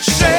Shame.